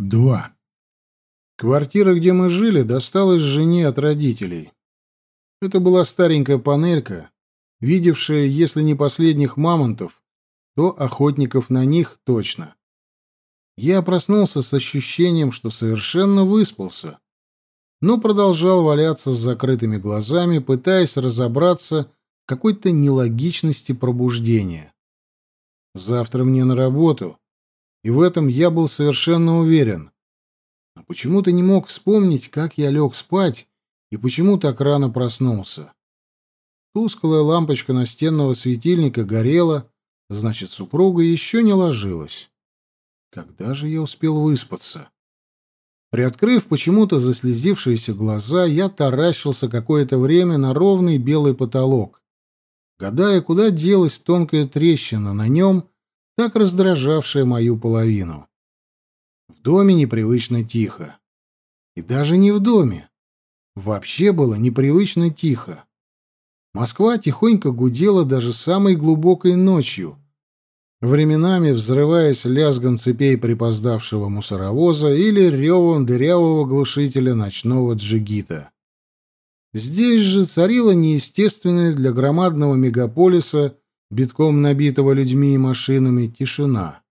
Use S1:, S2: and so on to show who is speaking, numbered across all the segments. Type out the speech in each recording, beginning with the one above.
S1: 2. Квартира, где мы жили, досталась жене от родителей. Это была старенькая панелька, видевшая, если не последних мамонтов, то охотников на них точно. Я проснулся с ощущением, что совершенно выспался, но продолжал валяться с закрытыми глазами, пытаясь разобраться в какой-то нелогичности пробуждения. Завтра мне на работу, и в этом я был совершенно уверен. Но почему-то не мог вспомнить, как я лег спать и почему так рано проснулся. Тусклая лампочка настенного светильника горела, значит, супруга еще не ложилась. Когда же я успел выспаться? Приоткрыв почему-то заслезившиеся глаза, я таращился какое-то время на ровный белый потолок, гадая, куда делась тонкая трещина на нем, так раздражавшая мою половину. В доме непривычно тихо. И даже не в доме. Вообще было непривычно тихо. Москва тихонько гудела даже самой глубокой ночью, временами взрываясь лязгом цепей припоздавшего мусоровоза или ревом дырявого глушителя ночного джигита. Здесь же царила неестественная для громадного мегаполиса битком набитого людьми и машинами, тишина.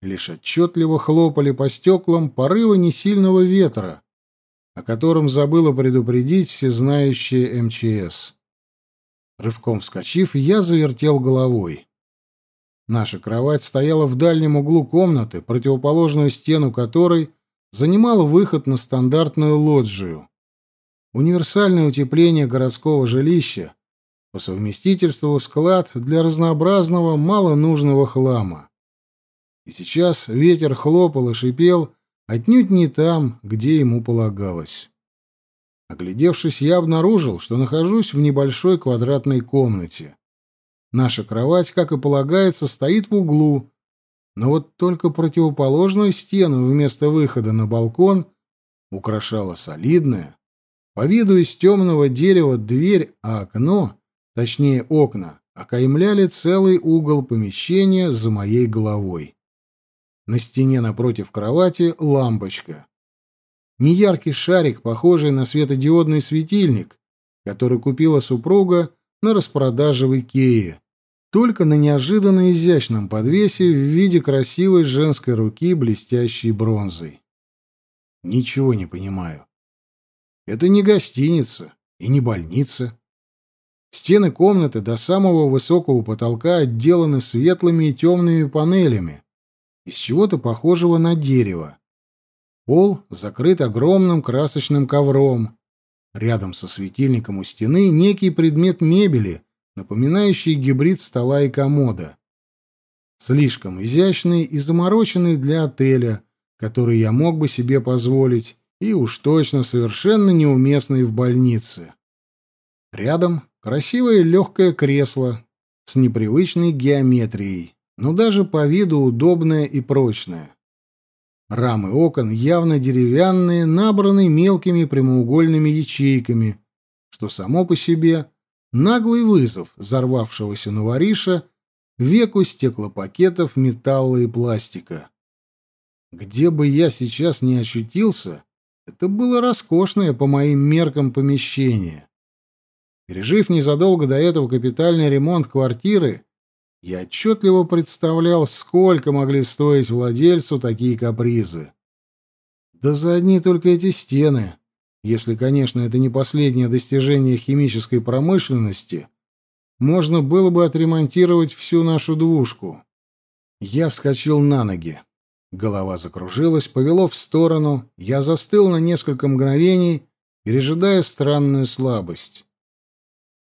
S1: Лишь отчетливо хлопали по стеклам порывы несильного ветра, о котором забыла предупредить всезнающая МЧС. Рывком вскочив, я завертел головой. Наша кровать стояла в дальнем углу комнаты, противоположную стену которой занимал выход на стандартную лоджию. Универсальное утепление городского жилища, по совместительству склад для разнообразного малонужного хлама. И сейчас ветер хлопал и шипел отнюдь не там, где ему полагалось. Оглядевшись, я обнаружил, что нахожусь в небольшой квадратной комнате. Наша кровать, как и полагается, стоит в углу, но вот только противоположную стену вместо выхода на балкон украшала солидная, по виду из темного дерева дверь, а окно точнее окна, окаймляли целый угол помещения за моей головой. На стене напротив кровати лампочка. Неяркий шарик, похожий на светодиодный светильник, который купила супруга на распродаже в Икее, только на неожиданно изящном подвесе в виде красивой женской руки, блестящей бронзой. Ничего не понимаю. Это не гостиница и не больница. Стены комнаты до самого высокого потолка отделаны светлыми и темными панелями из чего-то похожего на дерево. Пол закрыт огромным красочным ковром. Рядом со светильником у стены некий предмет мебели, напоминающий гибрид стола и комода. Слишком изящный и замороченный для отеля, который я мог бы себе позволить, и уж точно совершенно неуместный в больнице. Рядом Красивое легкое кресло с непривычной геометрией, но даже по виду удобное и прочное. Рамы окон явно деревянные, набраны мелкими прямоугольными ячейками, что само по себе наглый вызов взорвавшегося новориша веку стеклопакетов металла и пластика. Где бы я сейчас ни очутился, это было роскошное по моим меркам помещение. Пережив незадолго до этого капитальный ремонт квартиры, я отчетливо представлял, сколько могли стоить владельцу такие капризы. Да за одни только эти стены, если, конечно, это не последнее достижение химической промышленности, можно было бы отремонтировать всю нашу двушку. Я вскочил на ноги. Голова закружилась, повело в сторону, я застыл на несколько мгновений, пережидая странную слабость.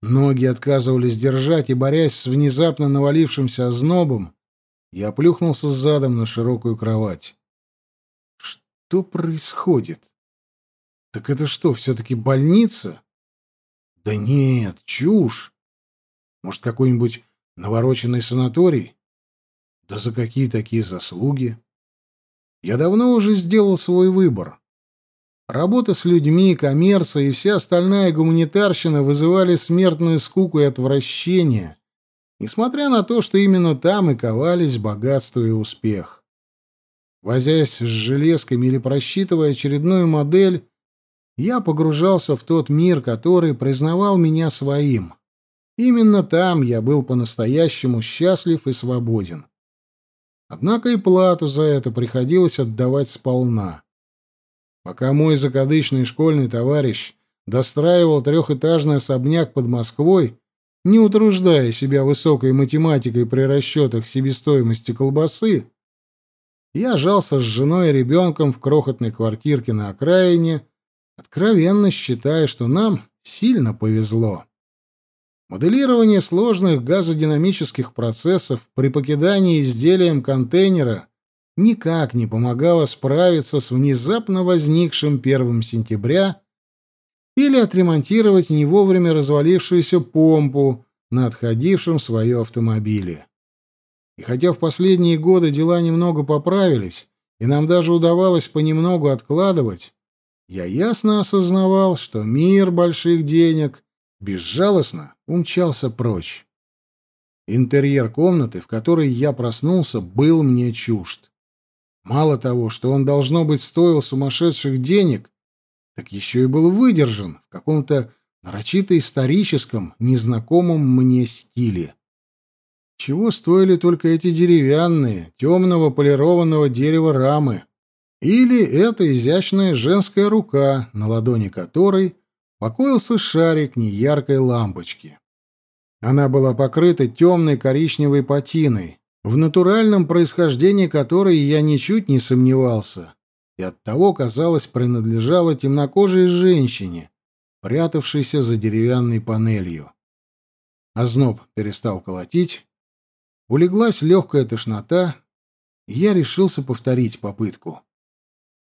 S1: Ноги отказывались держать, и, борясь с внезапно навалившимся ознобом, я плюхнулся задом на широкую кровать. Что происходит? Так это что, все-таки больница? Да нет, чушь. Может, какой-нибудь навороченный санаторий? Да за какие такие заслуги? Я давно уже сделал свой выбор. Работа с людьми, коммерция и вся остальная гуманитарщина вызывали смертную скуку и отвращение, несмотря на то, что именно там и ковались богатство и успех. Возясь с железками или просчитывая очередную модель, я погружался в тот мир, который признавал меня своим. Именно там я был по-настоящему счастлив и свободен. Однако и плату за это приходилось отдавать сполна. Пока мой закадычный школьный товарищ достраивал трехэтажный особняк под Москвой, не утруждая себя высокой математикой при расчетах себестоимости колбасы, я жался с женой и ребенком в крохотной квартирке на окраине, откровенно считая, что нам сильно повезло. Моделирование сложных газодинамических процессов при покидании изделием контейнера никак не помогало справиться с внезапно возникшим 1 сентября или отремонтировать не вовремя развалившуюся помпу на отходившем свое автомобиле. И хотя в последние годы дела немного поправились, и нам даже удавалось понемногу откладывать, я ясно осознавал, что мир больших денег безжалостно умчался прочь. Интерьер комнаты, в которой я проснулся, был мне чужд. Мало того, что он, должно быть, стоил сумасшедших денег, так еще и был выдержан в каком-то нарочито историческом, незнакомом мне стиле. Чего стоили только эти деревянные, темного полированного дерева рамы? Или эта изящная женская рука, на ладони которой покоился шарик неяркой лампочки. Она была покрыта темной коричневой патиной, в натуральном происхождении которой я ничуть не сомневался, и оттого, казалось, принадлежала темнокожей женщине, прятавшейся за деревянной панелью. Озноб перестал колотить, улеглась легкая тошнота, и я решился повторить попытку.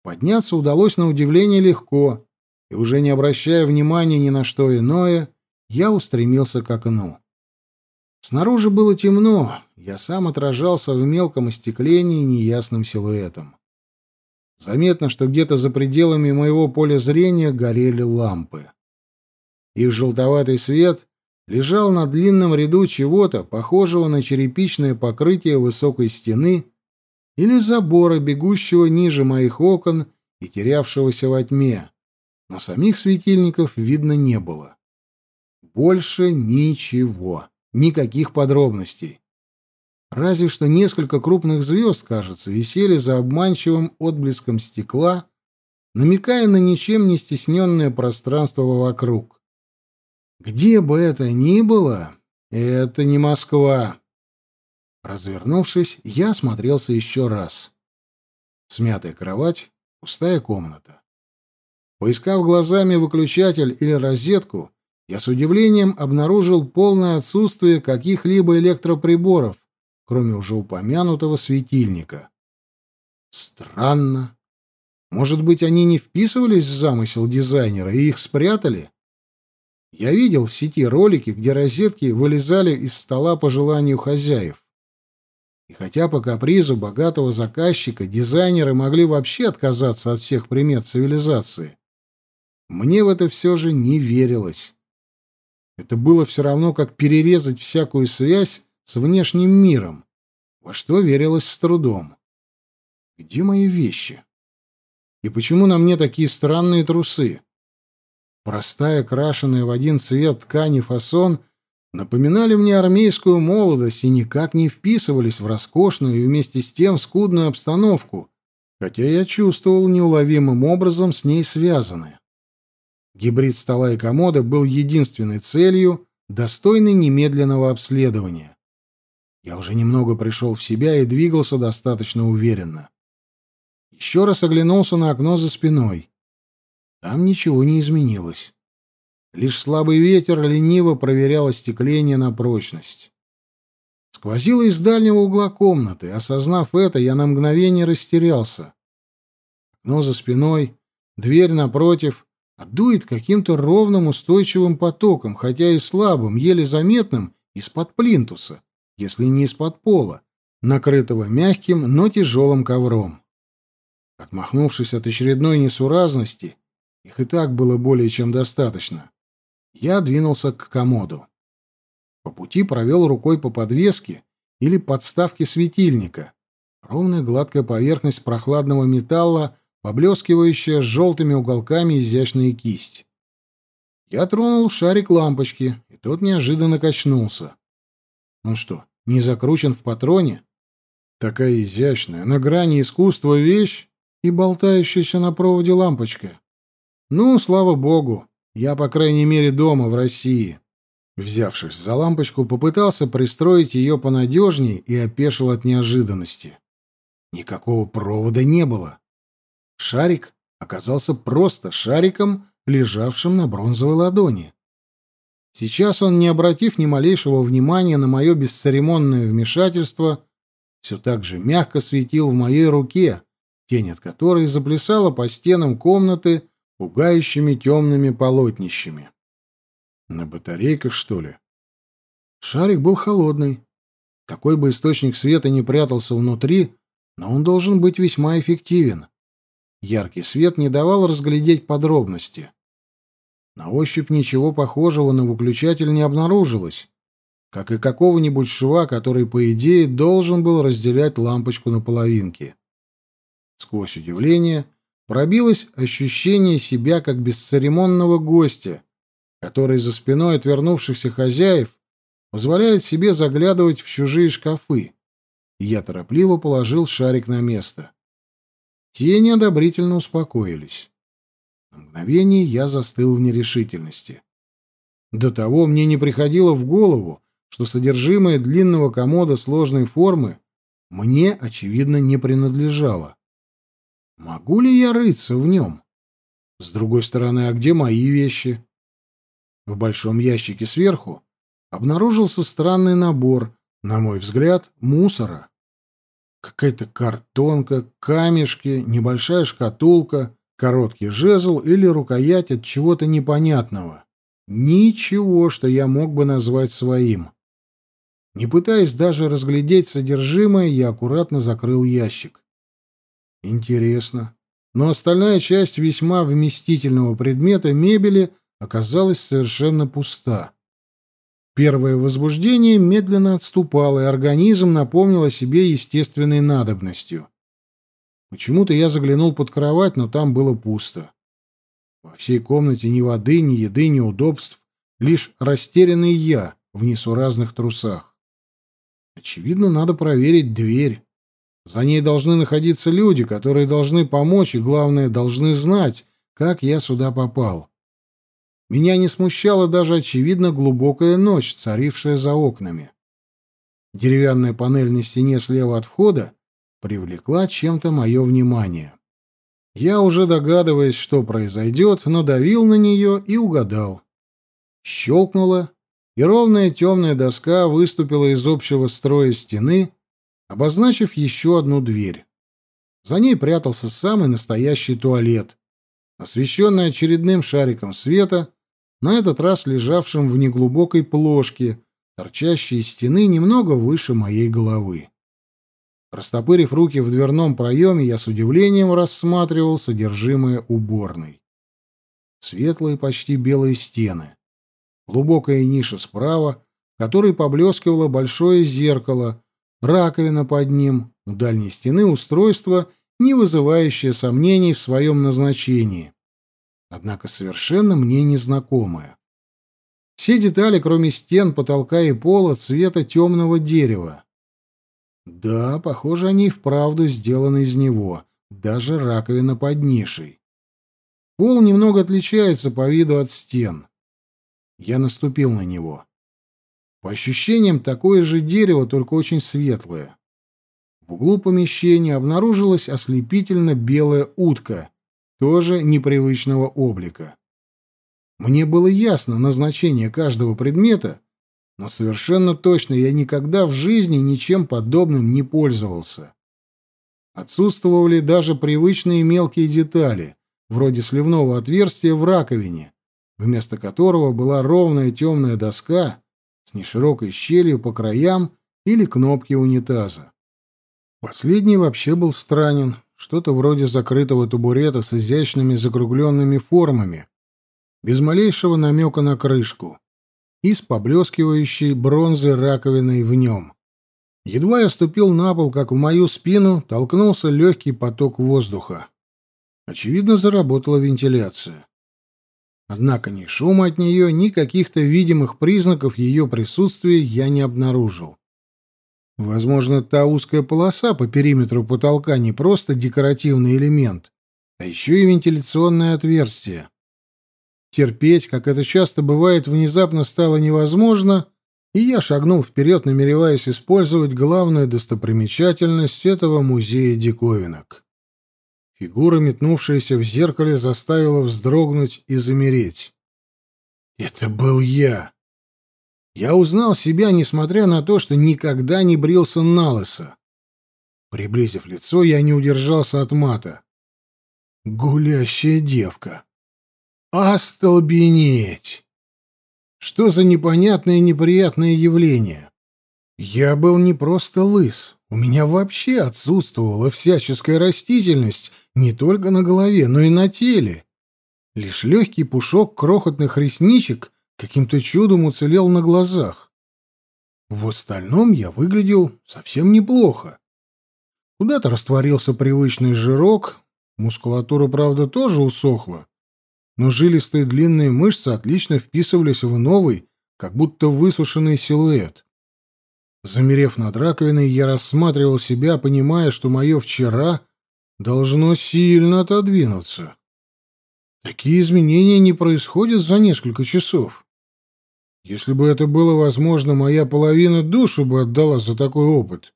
S1: Подняться удалось на удивление легко, и уже не обращая внимания ни на что иное, я устремился к окну. Снаружи было темно, я сам отражался в мелком остеклении неясным силуэтом. Заметно, что где-то за пределами моего поля зрения горели лампы. Их желтоватый свет лежал на длинном ряду чего-то, похожего на черепичное покрытие высокой стены или забора, бегущего ниже моих окон и терявшегося во тьме но самих светильников видно не было. Больше ничего, никаких подробностей. Разве что несколько крупных звезд, кажется, висели за обманчивым отблеском стекла, намекая на ничем не стесненное пространство вокруг. Где бы это ни было, это не Москва. Развернувшись, я осмотрелся еще раз. Смятая кровать, пустая комната. Поискав глазами выключатель или розетку, я с удивлением обнаружил полное отсутствие каких-либо электроприборов, кроме уже упомянутого светильника. Странно. Может быть, они не вписывались в замысел дизайнера и их спрятали? Я видел в сети ролики, где розетки вылезали из стола по желанию хозяев. И хотя по капризу богатого заказчика дизайнеры могли вообще отказаться от всех примет цивилизации, мне в это все же не верилось. Это было все равно, как перерезать всякую связь с внешним миром, во что верилось с трудом. Где мои вещи? И почему на мне такие странные трусы? Простая, крашеная в один цвет ткани фасон напоминали мне армейскую молодость и никак не вписывались в роскошную и вместе с тем скудную обстановку, хотя я чувствовал неуловимым образом с ней связанные. Гибрид стола и комода был единственной целью, достойной немедленного обследования. Я уже немного пришел в себя и двигался достаточно уверенно. Еще раз оглянулся на окно за спиной. Там ничего не изменилось. Лишь слабый ветер лениво проверял остекление на прочность. Сквозило из дальнего угла комнаты. Осознав это, я на мгновение растерялся. Окно за спиной, дверь напротив, а дует каким-то ровным устойчивым потоком, хотя и слабым, еле заметным, из-под плинтуса, если не из-под пола, накрытого мягким, но тяжелым ковром. Отмахнувшись от очередной несуразности, их и так было более чем достаточно, я двинулся к комоду. По пути провел рукой по подвеске или подставке светильника, Ровная гладкая поверхность прохладного металла, поблескивающая с желтыми уголками изящная кисть. Я тронул шарик лампочки, и тот неожиданно качнулся. Он что, не закручен в патроне? Такая изящная, на грани искусства вещь и болтающаяся на проводе лампочка. Ну, слава богу, я, по крайней мере, дома, в России. Взявшись за лампочку, попытался пристроить ее понадежней и опешил от неожиданности. Никакого провода не было. Шарик оказался просто шариком, лежавшим на бронзовой ладони. Сейчас он, не обратив ни малейшего внимания на мое бесцеремонное вмешательство, все так же мягко светил в моей руке, тень от которой заплясала по стенам комнаты пугающими темными полотнищами. На батарейках, что ли? Шарик был холодный. Какой бы источник света ни прятался внутри, но он должен быть весьма эффективен. Яркий свет не давал разглядеть подробности. На ощупь ничего похожего на выключатель не обнаружилось, как и какого-нибудь шва, который, по идее, должен был разделять лампочку на половинки. Сквозь удивление пробилось ощущение себя как бесцеремонного гостя, который за спиной отвернувшихся хозяев позволяет себе заглядывать в чужие шкафы. Я торопливо положил шарик на место. Те неодобрительно успокоились. На мгновение я застыл в нерешительности. До того мне не приходило в голову, что содержимое длинного комода сложной формы мне, очевидно, не принадлежало. Могу ли я рыться в нем? С другой стороны, а где мои вещи? В большом ящике сверху обнаружился странный набор, на мой взгляд, мусора. Какая-то картонка, камешки, небольшая шкатулка, короткий жезл или рукоять от чего-то непонятного. Ничего, что я мог бы назвать своим. Не пытаясь даже разглядеть содержимое, я аккуратно закрыл ящик. Интересно. Но остальная часть весьма вместительного предмета мебели оказалась совершенно пуста. Первое возбуждение медленно отступало, и организм напомнил о себе естественной надобностью. Почему-то я заглянул под кровать, но там было пусто. Во всей комнате ни воды, ни еды, ни удобств, лишь растерянный я в несуразных трусах. Очевидно, надо проверить дверь. За ней должны находиться люди, которые должны помочь и, главное, должны знать, как я сюда попал. Меня не смущала даже, очевидно, глубокая ночь, царившая за окнами. Деревянная панель на стене слева от входа привлекла чем-то мое внимание. Я, уже догадываясь, что произойдет, надавил на нее и угадал. Щелкнуло, и ровная темная доска выступила из общего строя стены, обозначив еще одну дверь. За ней прятался самый настоящий туалет, освещенный очередным шариком света, на этот раз лежавшим в неглубокой плошке, торчащей из стены немного выше моей головы. Растопырив руки в дверном проеме, я с удивлением рассматривал содержимое уборной. Светлые, почти белые стены. Глубокая ниша справа, в которой поблескивало большое зеркало, раковина под ним, у дальней стены устройство, не вызывающее сомнений в своем назначении, однако совершенно мне незнакомое. Все детали, кроме стен, потолка и пола, цвета темного дерева. Да, похоже, они и вправду сделаны из него, даже раковина под нишей. Пол немного отличается по виду от стен. Я наступил на него. По ощущениям, такое же дерево, только очень светлое. В углу помещения обнаружилась ослепительно белая утка, тоже непривычного облика. Мне было ясно назначение каждого предмета, но совершенно точно я никогда в жизни ничем подобным не пользовался. Отсутствовали даже привычные мелкие детали, вроде сливного отверстия в раковине, вместо которого была ровная темная доска с неширокой щелью по краям или кнопки унитаза. Последний вообще был странен, что-то вроде закрытого табурета с изящными закругленными формами, без малейшего намека на крышку, и с поблескивающей бронзой раковиной в нем. Едва я ступил на пол, как в мою спину толкнулся легкий поток воздуха. Очевидно, заработала вентиляция. Однако ни шума от нее, ни каких-то видимых признаков ее присутствия я не обнаружил. Возможно, та узкая полоса по периметру потолка не просто декоративный элемент, а еще и вентиляционное отверстие. Терпеть, как это часто бывает, внезапно стало невозможно, и я шагнул вперед, намереваясь использовать главную достопримечательность этого музея диковинок. Фигура, метнувшаяся в зеркале, заставила вздрогнуть и замереть. Это был я. Я узнал себя, несмотря на то, что никогда не брился на лысо. Приблизив лицо, я не удержался от мата. Гулящая девка. Остолбенеть! Что за непонятное и неприятное явление? Я был не просто лыс. У меня вообще отсутствовала всяческая растительность не только на голове, но и на теле. Лишь легкий пушок крохотных ресничек каким-то чудом уцелел на глазах. В остальном я выглядел совсем неплохо. Куда-то растворился привычный жирок, мускулатура, правда, тоже усохла, но жилистые длинные мышцы отлично вписывались в новый, как будто высушенный силуэт. Замерев над раковиной, я рассматривал себя, понимая, что мое вчера должно сильно отодвинуться. Такие изменения не происходят за несколько часов. Если бы это было возможно, моя половина душу бы отдала за такой опыт.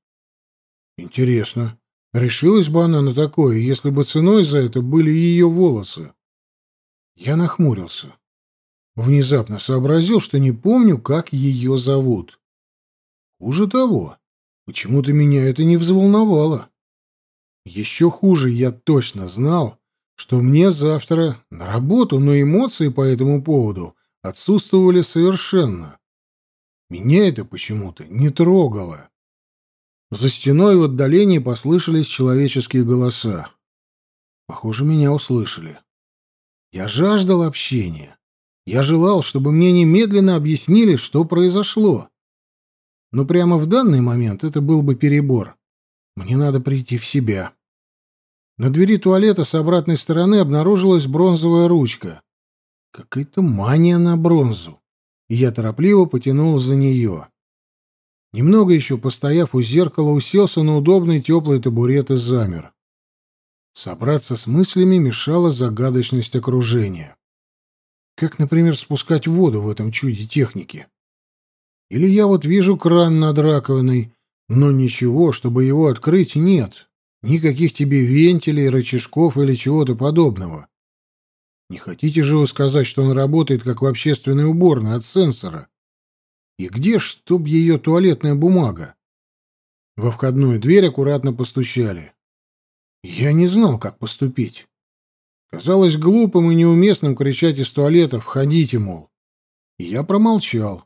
S1: Интересно, решилась бы она на такое, если бы ценой за это были ее волосы? Я нахмурился. Внезапно сообразил, что не помню, как ее зовут. Хуже того, почему-то меня это не взволновало. Еще хуже я точно знал, что мне завтра на работу, но эмоции по этому поводу отсутствовали совершенно. Меня это почему-то не трогало. За стеной в отдалении послышались человеческие голоса. Похоже, меня услышали. Я жаждал общения. Я желал, чтобы мне немедленно объяснили, что произошло. Но прямо в данный момент это был бы перебор. Мне надо прийти в себя. На двери туалета с обратной стороны обнаружилась бронзовая ручка. Какая-то мания на бронзу. И я торопливо потянул за нее. Немного еще постояв у зеркала, уселся на удобный теплый табурет и замер. Собраться с мыслями мешала загадочность окружения. Как, например, спускать воду в этом чуде техники? Или я вот вижу кран над раковиной, но ничего, чтобы его открыть, нет. Никаких тебе вентилей, рычажков или чего-то подобного. Не хотите же вы сказать, что он работает как в общественной уборной от сенсора? И где ж, чтоб ее туалетная бумага? Во входную дверь аккуратно постучали. Я не знал, как поступить. Казалось глупым и неуместным кричать из туалета «Входите, мол». И я промолчал.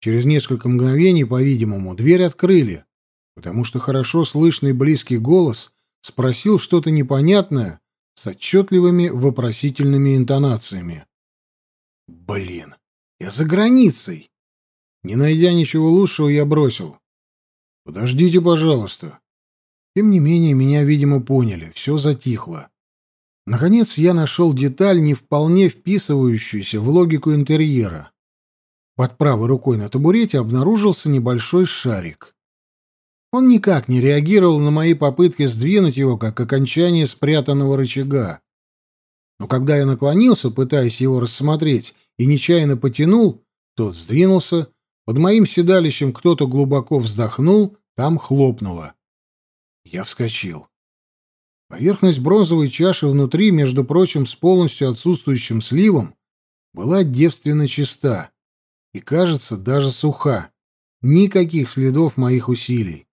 S1: Через несколько мгновений, по-видимому, дверь открыли, потому что хорошо слышный близкий голос спросил что-то непонятное, с отчетливыми вопросительными интонациями. «Блин, я за границей!» Не найдя ничего лучшего, я бросил. «Подождите, пожалуйста». Тем не менее, меня, видимо, поняли, все затихло. Наконец, я нашел деталь, не вполне вписывающуюся в логику интерьера. Под правой рукой на табурете обнаружился небольшой шарик. Он никак не реагировал на мои попытки сдвинуть его, как окончание спрятанного рычага. Но когда я наклонился, пытаясь его рассмотреть, и нечаянно потянул, тот сдвинулся, под моим седалищем кто-то глубоко вздохнул, там хлопнуло. Я вскочил. Поверхность бронзовой чаши внутри, между прочим, с полностью отсутствующим сливом, была девственно чиста и, кажется, даже суха. Никаких следов моих усилий.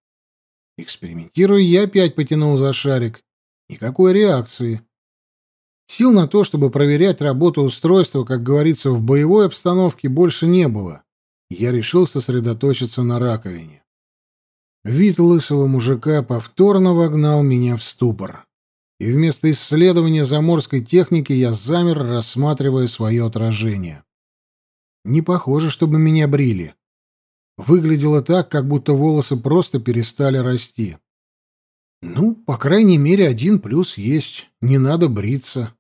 S1: Экспериментируя, я опять потянул за шарик. Никакой реакции. Сил на то, чтобы проверять работу устройства, как говорится, в боевой обстановке, больше не было. Я решил сосредоточиться на раковине. Вид лысого мужика повторно вогнал меня в ступор. И вместо исследования заморской техники я замер, рассматривая свое отражение. Не похоже, чтобы меня брили. Выглядело так, как будто волосы просто перестали расти. Ну, по крайней мере, один плюс есть. Не надо бриться.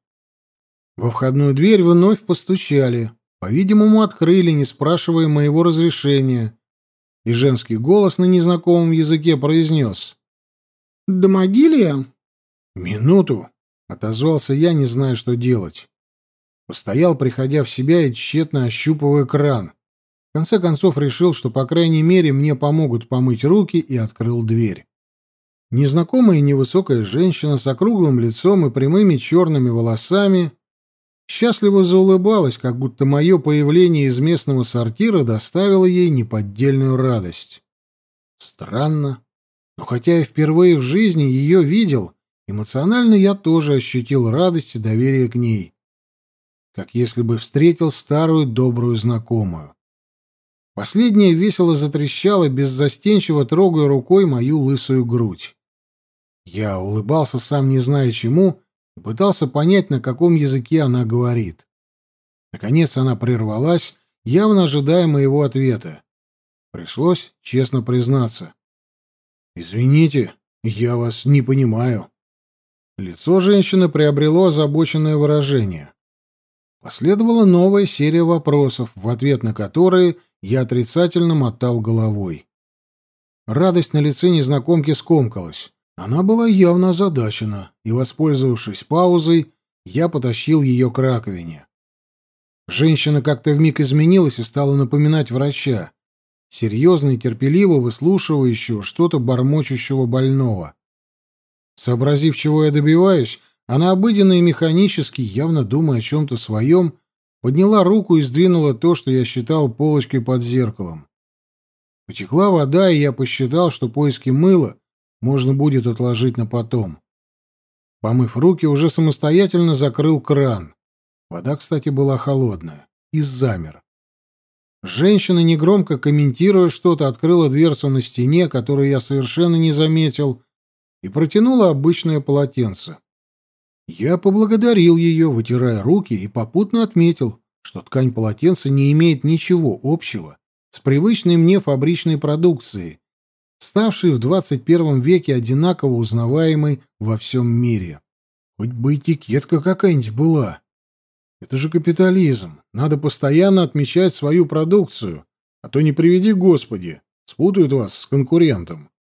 S1: Во входную дверь вновь постучали. По-видимому, открыли, не спрашивая моего разрешения. И женский голос на незнакомом языке произнес. «Домогилия?» «Минуту», — отозвался я, не зная, что делать. Постоял, приходя в себя и тщетно ощупывая кран. Конце концов решил, что, по крайней мере, мне помогут помыть руки, и открыл дверь. Незнакомая невысокая женщина с округлым лицом и прямыми черными волосами счастливо заулыбалась, как будто мое появление из местного сортира доставило ей неподдельную радость. Странно, но хотя я впервые в жизни ее видел, эмоционально я тоже ощутил радость и доверие к ней, как если бы встретил старую добрую знакомую. Последняя весело затрещала, беззастенчиво трогая рукой мою лысую грудь. Я улыбался, сам не зная чему, и пытался понять, на каком языке она говорит. Наконец она прервалась, явно ожидая моего ответа. Пришлось честно признаться. «Извините, я вас не понимаю». Лицо женщины приобрело озабоченное выражение. Последовала новая серия вопросов, в ответ на которые я отрицательно мотал головой. Радость на лице незнакомки скомкалась. Она была явно озадачена, и, воспользовавшись паузой, я потащил ее к раковине. Женщина как-то вмиг изменилась и стала напоминать врача, серьезно и терпеливо выслушивающего что-то бормочущего больного. Сообразив, чего я добиваюсь, она обыденно и механически, явно думая о чем-то своем, подняла руку и сдвинула то, что я считал полочкой под зеркалом. Потекла вода, и я посчитал, что поиски мыла можно будет отложить на потом. Помыв руки, уже самостоятельно закрыл кран. Вода, кстати, была холодная. И замер. Женщина, негромко комментируя что-то, открыла дверцу на стене, которую я совершенно не заметил, и протянула обычное полотенце. Я поблагодарил ее, вытирая руки, и попутно отметил, что ткань полотенца не имеет ничего общего с привычной мне фабричной продукцией, ставший в 21 веке одинаково узнаваемой во всем мире. Хоть бы этикетка какая-нибудь была. Это же капитализм. Надо постоянно отмечать свою продукцию, а то не приведи Господи, спутают вас с конкурентом.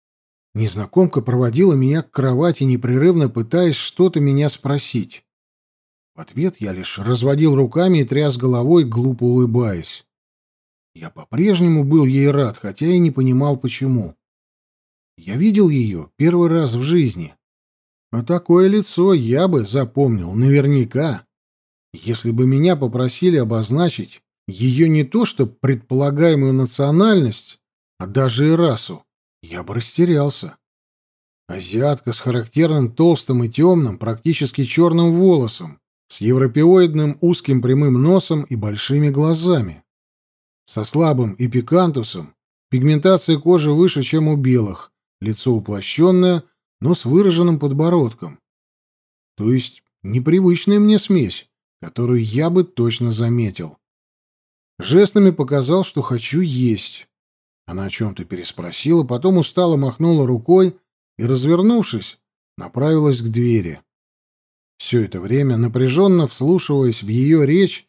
S1: Незнакомка проводила меня к кровати, непрерывно пытаясь что-то меня спросить. В ответ я лишь разводил руками и тряс головой, глупо улыбаясь. Я по-прежнему был ей рад, хотя и не понимал, почему. Я видел ее первый раз в жизни. А такое лицо я бы запомнил наверняка, если бы меня попросили обозначить ее не то что предполагаемую национальность, а даже и расу. Я бы растерялся. Азиатка с характерным толстым и темным, практически черным волосом, с европеоидным узким прямым носом и большими глазами. Со слабым эпикантусом, пигментация кожи выше, чем у белых, лицо уплощенное, но с выраженным подбородком. То есть непривычная мне смесь, которую я бы точно заметил. Жестами показал, что хочу есть. Она о чем-то переспросила, потом устало махнула рукой и, развернувшись, направилась к двери. Все это время, напряженно вслушиваясь в ее речь,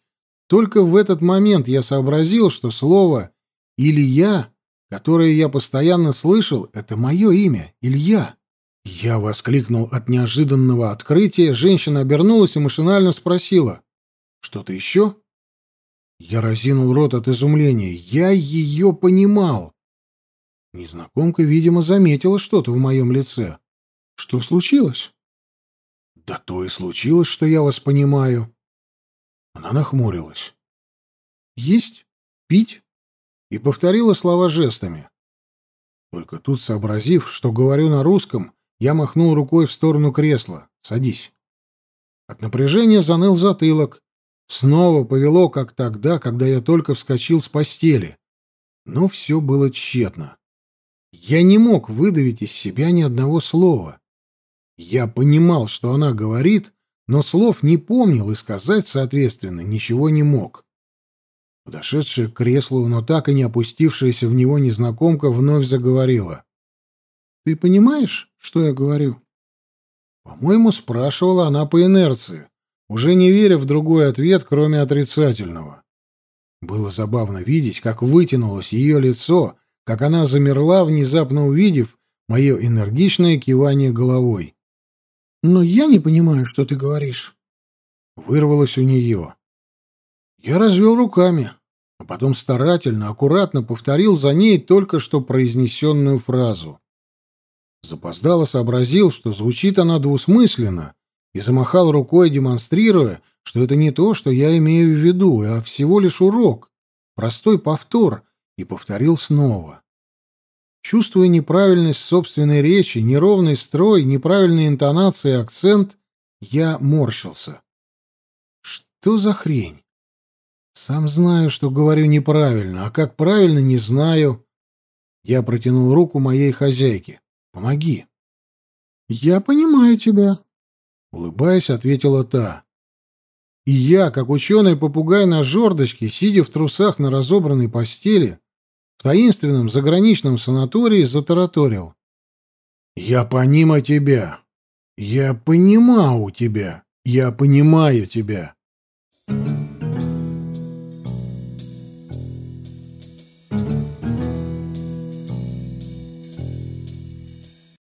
S1: только в этот момент я сообразил, что слово «или я» которое я постоянно слышал, это мое имя, Илья. Я воскликнул от неожиданного открытия, женщина обернулась и машинально спросила. «Что-то еще?» Я разинул рот от изумления. Я ее понимал. Незнакомка, видимо, заметила что-то в моем лице. «Что случилось?» «Да то и случилось, что я вас понимаю». Она нахмурилась. «Есть? Пить?» и повторила слова жестами. Только тут, сообразив, что говорю на русском, я махнул рукой в сторону кресла. «Садись». От напряжения заныл затылок. Снова повело, как тогда, когда я только вскочил с постели. Но все было тщетно. Я не мог выдавить из себя ни одного слова. Я понимал, что она говорит, но слов не помнил и сказать, соответственно, ничего не мог. Подошедшая к креслу, но так и не опустившаяся в него незнакомка вновь заговорила. «Ты понимаешь, что я говорю?» По-моему, спрашивала она по инерции, уже не веря в другой ответ, кроме отрицательного. Было забавно видеть, как вытянулось ее лицо, как она замерла, внезапно увидев мое энергичное кивание головой. «Но я не понимаю, что ты говоришь». Вырвалось у нее. Я развел руками, а потом старательно, аккуратно повторил за ней только что произнесенную фразу. Запоздало сообразил, что звучит она двусмысленно, и замахал рукой, демонстрируя, что это не то, что я имею в виду, а всего лишь урок, простой повтор, и повторил снова. Чувствуя неправильность собственной речи, неровный строй, неправильные интонации и акцент, я морщился. Что за хрень? Сам знаю, что говорю неправильно, а как правильно, не знаю. Я протянул руку моей хозяйке. Помоги. Я понимаю тебя, улыбаясь, ответила та. И я, как ученый-попугай на жердочке, сидя в трусах на разобранной постели, в таинственном заграничном санатории затараторил. «Я понимаю тебя. Я понимаю тебя. Я понимаю тебя.